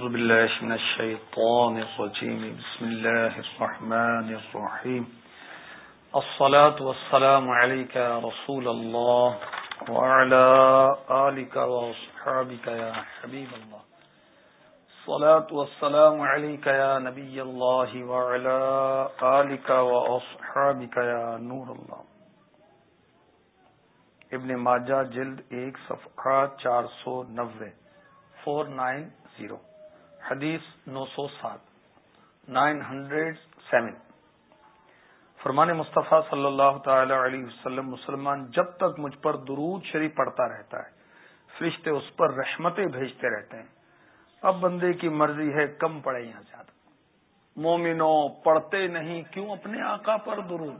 أعوذ بالله من الشيطان الرجيم. بسم الله الرحمن الرحيم. الصلاة والسلام عليك يا رسول الله وعلى آلك وصحابك يا حبيب الله. الصلاة والسلام عليك يا نبي الله وعلى آلك وصحابك يا نور الله. ابن ماجہ جلد ایک صفحہ چار سو نوے. فور نائن زیرو حدیث نو سو سات، نائن ہنڈریڈ سیون۔ فرمان مصطفیٰ صلی اللہ تعالی علیہ وسلم، مسلمان جب تک مجھ پر درود شریف پڑتا رہتا ہے، فرشتے اس پر رحمتیں بھیجتے رہتے ہیں۔ اب بندے کی مرضی ہے کم پڑے یا زیادہ۔ مومنوں، پڑھتے نہیں، کیوں اپنے آقا پر درود؟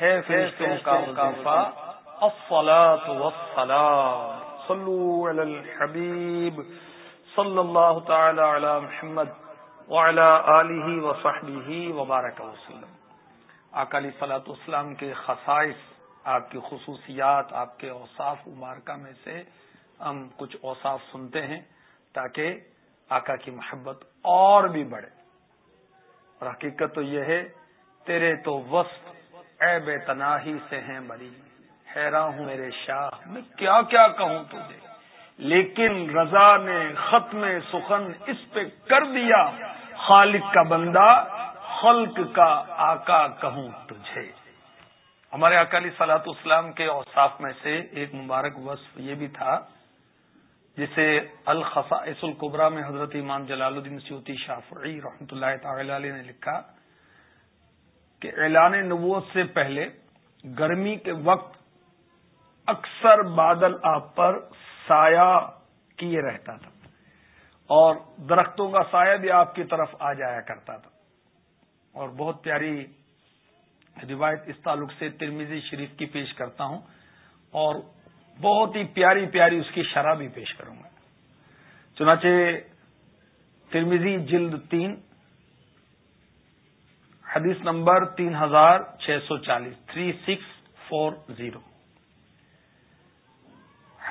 ہے فرشتوں کا وظیفہ صلو علی الحبیب۔ صلی اللہ تعالی علی محمد وعلی آلہ وصحبہ وبارک وسلم۔ اکالی صلاحت اسلام کے خصائص، آپ کی خصوصیات، آپ کے اوصاف مبارکہ میں سے ہم کچھ اوصاف سنتے ہیں تاکہ آقا کی محبت اور بھی بڑھے۔ اور حقیقت تو یہ ہے، تیرے تو وسط اے بے تناہی سے ہیں بری حیران ہوں میرے شاہ، میں کیا کیا کہوں تجھے؟ لیکن رضا نے ختم سخن اس پہ کر دیا، خالق کا بندہ، خلق کا آقا کہوں تجھے۔ ہمارے اکالی سلاط اسلام کے اوصاف میں سے ایک مبارک وصف یہ بھی تھا، جسے الخصائص القبرا میں حضرت امام جلال الدین سیوتی شافعی رحمۃ اللہ تعالی علیہ نے لکھا کہ اعلان نبوت سے پہلے گرمی کے وقت اکثر بادل آپ پر سایہ کیے رہتا تھا۔ اور درختوں کا سایہ بھی آپ کی طرف آ جایا کرتا تھا۔ اور بہت پیاری روایت اس تعلق سے ترمیزی شریف کی پیش کرتا ہوں۔ اور بہت ہی پیاری پیاری اس کی شرح بھی پیش کروں گا۔ چنانچہ ترمیزی جلد تین، حدیث نمبر تین ہزار چھ سو چالیس، تھری سکس فور زیرو۔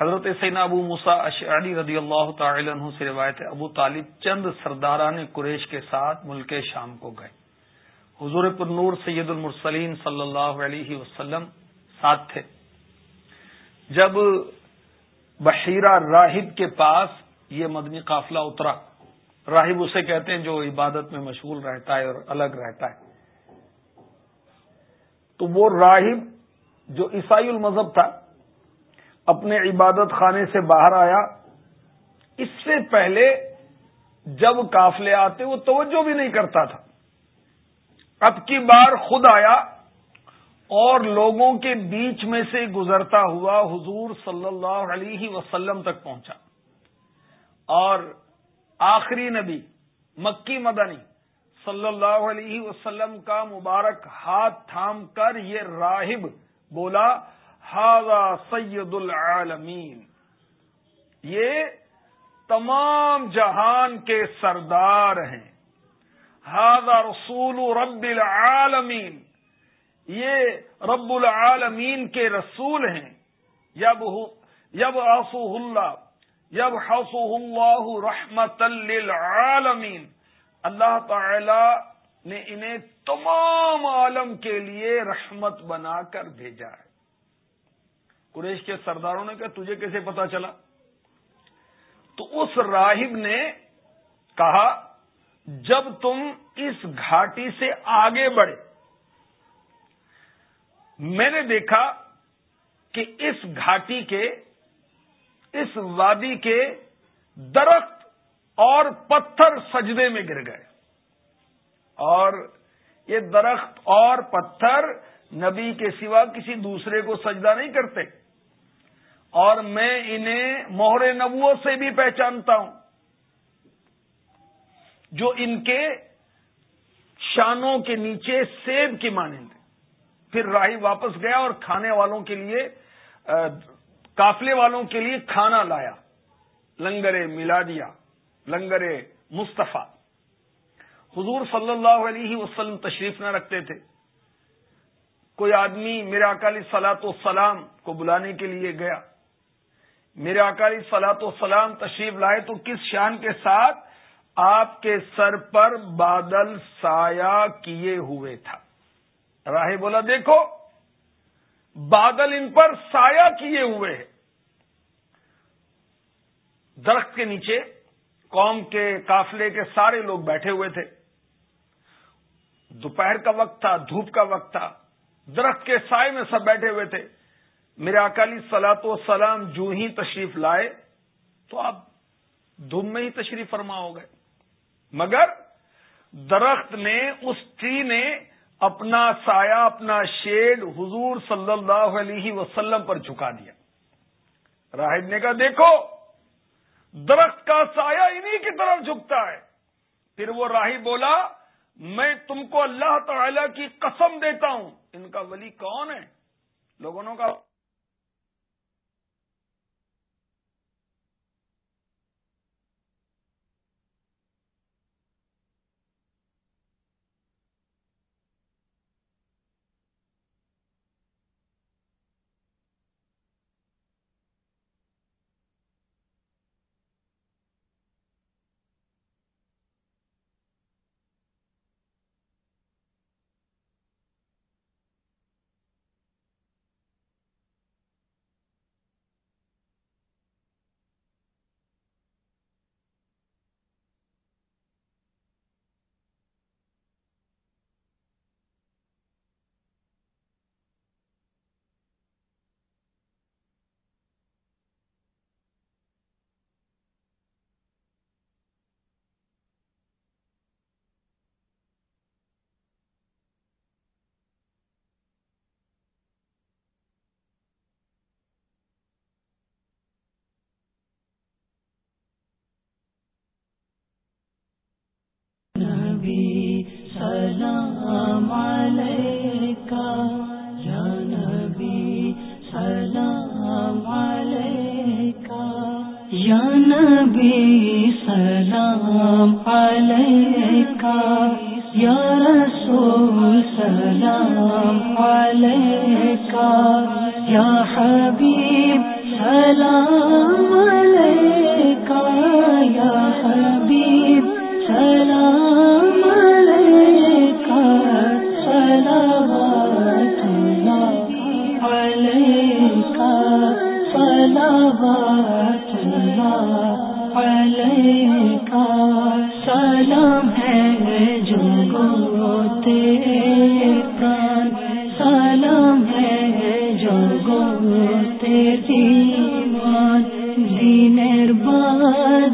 حضرت سینا ابو مسا اشعری رضی اللہ تعالی عنہ سے روایت ہے، ابو طالب چند سرداران قریش کے ساتھ ملک شام کو گئے۔ حضور پر نور سید المرسلین صلی اللہ علیہ وسلم ساتھ تھے۔ جب بحیرہ راہب کے پاس یہ مدنی قافلہ اترا، راہب اسے کہتے ہیں جو عبادت میں مشغول رہتا ہے اور الگ رہتا ہے۔ تو وہ راہب جو عیسائی المذہب تھا اپنے عبادت خانے سے باہر آیا۔ اس سے پہلے جب کافلے آتے، وہ توجہ بھی نہیں کرتا تھا۔ اب کی بار خود آیا اور لوگوں کے بیچ میں سے گزرتا ہوا حضور صلی اللہ علیہ وسلم تک پہنچا۔ اور آخری نبی، مکی مدنی، صلی اللہ علیہ وسلم کا مبارک ہاتھ تھام کر یہ راہب بولا سید العالمین۔ یہ تمام جہان کے سردار ہیں۔ ہاضا رسول رب العالمین۔ یہ رب العالمین کے رسول ہیں۔ یب یب آسو اللہ۔ یب حسو اللہ رحمت للعالمین۔ اللہ تعالی نے انہیں تمام عالم کے لیے رحمت بنا کر بھیجا ہے۔ قریش کے سرداروں نے کہا، تجھے کیسے پتا چلا؟ تو اس راہب نے کہا، جب تم اس گھاٹی سے آگے بڑھے، میں نے دیکھا کہ اس گھاٹی کے، اس وادی کے درخت اور پتھر سجدے میں گر گئے۔ اور یہ درخت اور پتھر نبی کے سوا کسی دوسرے کو سجدہ نہیں کرتے۔ اور میں انہیں موہر نبو سے بھی پہچانتا ہوں۔ جو ان کے شانوں کے نیچے سیب کی مانند پھر راہی واپس گیا اور کھانے والوں کے لیے کافلے والوں کے لیے کھانا لایا۔ لنگر میلادیا لنگر مصطفیٰ۔ حضور صلی اللہ علیہ وسلم تشریف نہ رکھتے تھے۔ کوئی آدمی میرا اکالی سلاط و سلام کو بلانے کے لیے گیا۔ میرے اکالی سلاط و سلام تشریف لائے تو کس شان کے ساتھ آپ کے سر پر بادل سایہ کیے ہوئے تھا؟ راہ بولا، دیکھو، بادل ان پر سایہ کیے ہوئے ہیں۔ درخت کے نیچے، قوم کے قافلے کے سارے لوگ بیٹھے ہوئے تھے۔ دوپہر کا وقت تھا، دھوپ کا وقت تھا۔ درخت کے سائے میں سب بیٹھے ہوئے تھے۔ میرے اکالی سلاط و سلام جو ہی تشریف لائے تو آپ دھوم میں ہی تشریف فرما ہو گئے۔ مگر درخت نے، اس ٹری نے اپنا سایہ، اپنا شیڈ حضور صلی اللہ علیہ وسلم پر جھکا دیا۔ راہب نے کہا، دیکھو، درخت کا سایہ انہی کی طرف جھکتا ہے۔ پھر وہ راہی بولا، میں تم کو اللہ تعالی کی قسم دیتا ہوں۔ ان کا ولی کون ہے؟ لوگوں کا سلام کا نبی سلام کا نبی سلام کا یا رسول سلام کا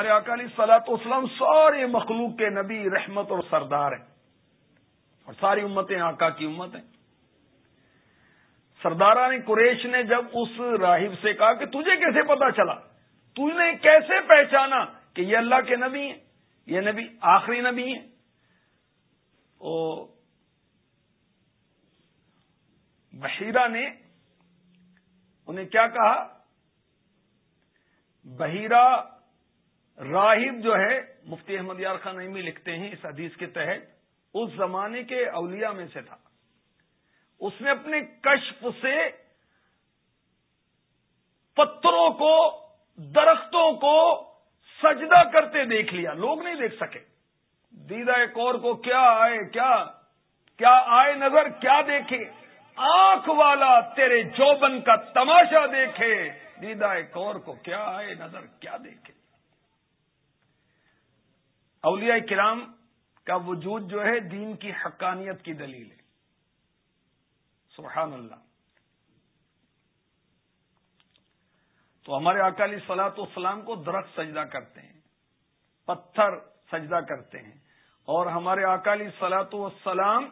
بادشاہ اکالی سلاط اسلام سارے مخلوق کے نبی رحمت اور سردار ہیں اور ساری امتیں آقا کی امت ہیں۔ سرداران قریش نے جب اس راہب سے کہا کہ تجھے کیسے پتا چلا؟ نے کیسے پہچانا کہ یہ اللہ کے نبی ہیں؟ یہ نبی آخری نبی ہیں۔ بحیرہ نے انہیں کیا کہا؟ بحیرہ راہب جو ہے مفتی احمد یار خان نعمی لکھتے ہیں اس حدیث کے تحت، اس زمانے کے اولیاء میں سے تھا۔ اس نے اپنے کشف سے پتھروں کو، درختوں کو سجدہ کرتے دیکھ لیا۔ لوگ نہیں دیکھ سکے۔ دیدہ ایک اور کو، کیا آئے، کیا کیا آئے نظر، کیا دیکھے؟ آنکھ والا تیرے جوبن کا تماشا دیکھے۔ دیدہ ایک اور کو، کیا آئے نظر، کیا دیکھے؟ اولیاء کرام کا وجود جو ہے دین کی حقانیت کی دلیل ہے۔ سبحان اللہ۔ تو ہمارے اکالی سلاط و اسلام کو درخت سجدہ کرتے ہیں، پتھر سجدہ کرتے ہیں۔ اور ہمارے اکالی سلاط و السلام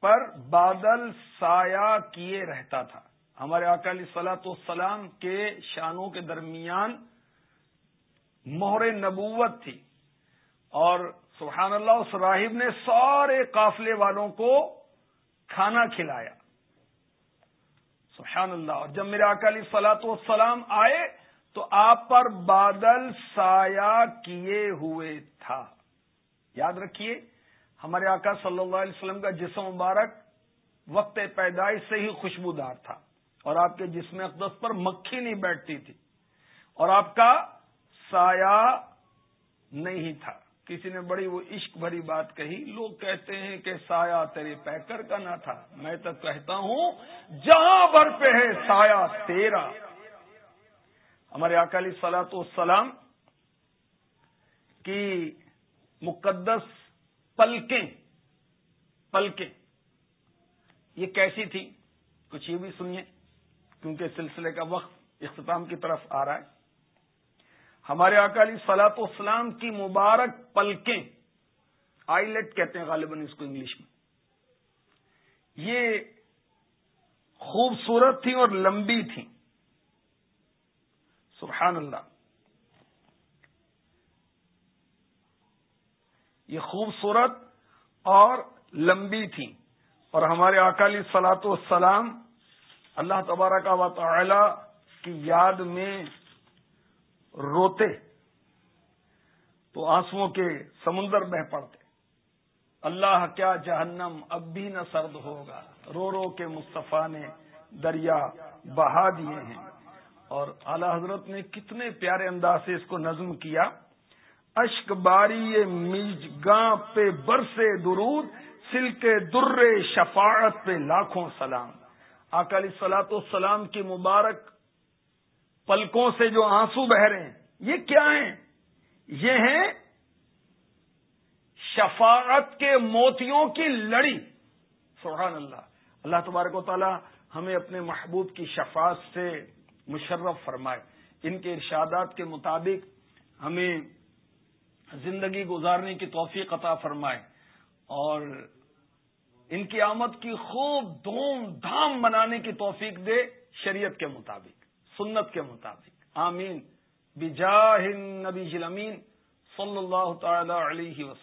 پر بادل سایہ کیے رہتا تھا۔ ہمارے اکالی سلاۃ والسلام کے شانوں کے درمیان مہر نبوت تھی۔ اور سبحان اللہ، اس راہب نے سارے قافلے والوں کو کھانا کھلایا۔ سبحان اللہ، اور جب میرے اکالی سلاط والسلام آئے، تو آپ پر بادل سایہ کیے ہوئے تھا۔ یاد رکھیے، ہمارے آقا صلی اللہ علیہ وسلم کا جسم مبارک وقت پیدائش سے ہی خوشبودار تھا۔ اور آپ کے جسم اقدس پر مکھی نہیں بیٹھتی تھی۔ اور آپ کا سایہ نہیں تھا۔ کسی نے بڑی وہ عشق بھری بات کہی۔ لوگ کہتے ہیں کہ سایہ تیرے پیکر کا نہ تھا۔ میں تو کہتا ہوں، جہاں بھر پہ ہے سایہ تیرا۔ ہمارے اکالی سلاط والسلام کی مقدس پلکیں پلکیں۔ یہ کیسی تھی کچھ یہ بھی سنیے، کیونکہ سلسلے کا وقت اختتام کی طرف آ رہا ہے۔ ہمارے اکالی سلاط اسلام کی مبارک پلکیں۔ آئی لیٹ کہتے ہیں غالباً اس کو انگلش میں۔ یہ خوبصورت تھی اور لمبی تھی سبحان اللہ۔ یہ خوبصورت اور لمبی تھی اور ہمارے اکالی سلاط والسلام اللہ تبارک و تعالی کی یاد میں روتے تو آنسو کے سمندر بہ پڑتے۔ اللہ کیا جہنم اب بھی نہ سرد ہوگا۔ رو رو کے مصطفیٰ نے دریا بہا دیے ہیں۔ اور اعلی حضرت نے کتنے پیارے انداز سے اس کو نظم کیا۔ اشک باری میج گاں پہ برسے درود سل کے در شفاعت پہ لاکھوں سلام۔ اکالی سلاط السلام کی مبارک پلکوں سے جو آنسو بہ رہے ہیں، یہ کیا ہیں؟ یہ ہیں شفاعت کے موتیوں کی لڑی۔ سبحان اللہ۔ اللہ تبارک و تعالی ہمیں اپنے محبوب کی شفاعت سے مشرف فرمائے۔ ان کے ارشادات کے مطابق ہمیں زندگی گزارنے کی توفیق عطا فرمائے۔ اور ان کی آمد کی خوب دھوم دھام منانے کی توفیق دے شریعت کے مطابق۔ سنت کے مطابق۔ آمین۔ بجاہ النبی امین صلی اللہ تعالی علیہ وسلم۔